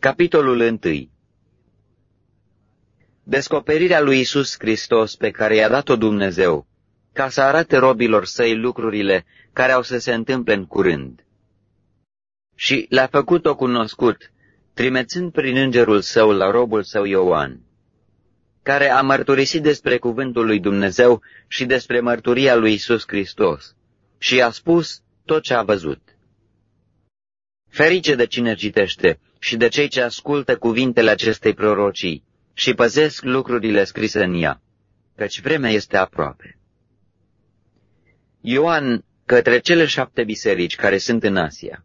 Capitolul 1 Descoperirea lui Isus Hristos pe care i-a dat-o Dumnezeu, ca să arate robilor săi lucrurile care au să se întâmple în curând. Și le-a făcut-o cunoscut, trimețând prin îngerul său la robul său Ioan, care a mărturisit despre cuvântul lui Dumnezeu și despre mărturia lui Isus Hristos și a spus tot ce a văzut. Ferice de cine citește și de cei ce ascultă cuvintele acestei prorocii și păzesc lucrurile scrise în ea, căci vremea este aproape. Ioan către cele șapte biserici care sunt în Asia.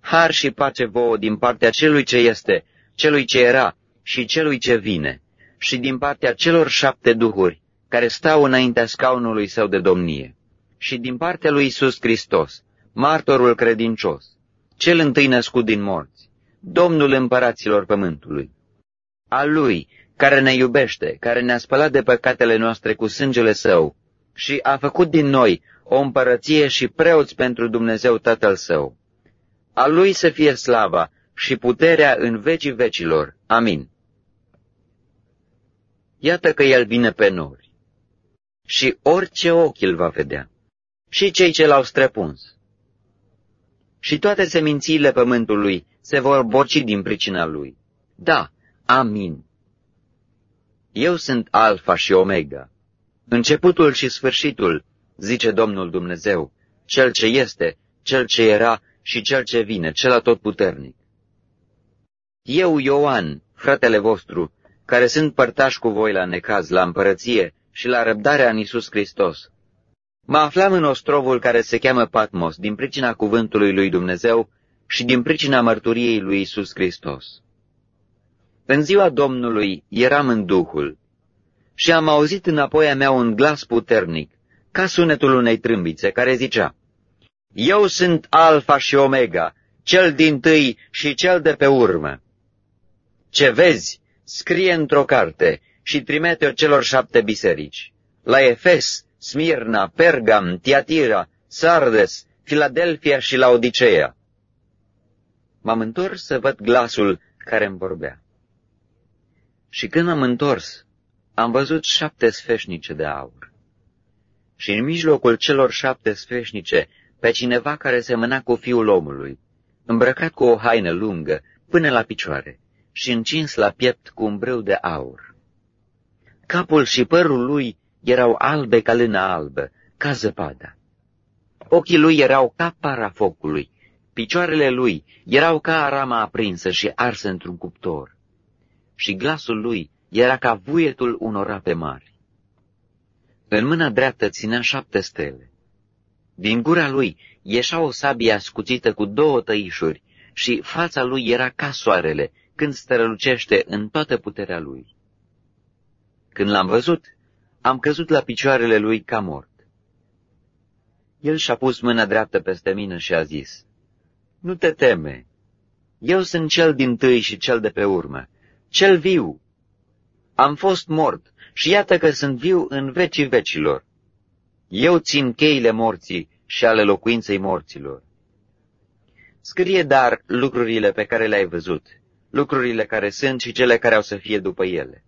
Har și pace vouă din partea celui ce este, celui ce era și celui ce vine, și din partea celor șapte duhuri care stau înaintea scaunului său de domnie, și din partea lui Isus Hristos, martorul credincios, cel întâi născut din morți, Domnul împăraților pământului. A Lui, care ne iubește, care ne-a spălat de păcatele noastre cu sângele Său și a făcut din noi o împărăție și preoți pentru Dumnezeu Tatăl Său. A Lui să fie slava și puterea în vecii vecilor. Amin. Iată că El vine pe nori și orice ochi îl va vedea, și cei ce l-au străpuns. Și toate semințiile pământului se vor borci din pricina lui. Da, amin. Eu sunt Alfa și Omega, începutul și sfârșitul, zice Domnul Dumnezeu, Cel ce este, Cel ce era și Cel ce vine, Cel atotputernic. Eu, Ioan, fratele vostru, care sunt părtași cu voi la necaz, la împărăție și la răbdarea în Isus Hristos, mă aflam în ostrovul care se cheamă Patmos din pricina cuvântului lui Dumnezeu și din pricina mărturiei lui Isus Hristos. În ziua Domnului eram în Duhul și am auzit înapoi a mea un glas puternic, ca sunetul unei trâmbițe, care zicea, Eu sunt Alfa și Omega, cel din tâi și cel de pe urmă. Ce vezi, scrie într-o carte și trimite-o celor șapte biserici, la Efes, Smirna, Pergam, Tiatira, Sardes, Filadelfia și la Odiceea. M-am întors să văd glasul care îmi vorbea. Și când am întors, am văzut șapte sfeșnice de aur. Și în mijlocul celor șapte sfeșnice, pe cineva care semăna cu fiul omului, îmbrăcat cu o haină lungă, până la picioare, și încins la piept cu un brâu de aur. Capul și părul lui erau albe ca lână albă, ca zăpada. Ochii lui erau ca para focului, picioarele lui erau ca arama aprinsă și arsă într-un cuptor. Și glasul lui era ca vuietul unor ape mari. În mâna dreaptă ținea șapte stele. Din gura lui ieșea o sabie ascuțită cu două tăișuri și fața lui era ca soarele când strălucește în toată puterea lui. Când l-am văzut, am căzut la picioarele lui ca mort. El și-a pus mâna dreaptă peste mine și a zis, Nu te teme, eu sunt cel din tâi și cel de pe urmă, cel viu. Am fost mort și iată că sunt viu în vecii vecilor. Eu țin cheile morții și ale locuinței morților. Scrie dar lucrurile pe care le-ai văzut, lucrurile care sunt și cele care au să fie după ele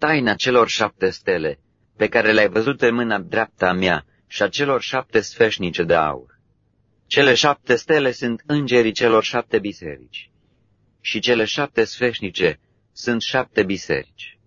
taina celor șapte stele, pe care le-ai văzut în mâna dreapta a mea, și a celor șapte sfeșnice de aur. Cele șapte stele sunt îngerii celor șapte biserici, și cele șapte sfeșnice sunt șapte biserici.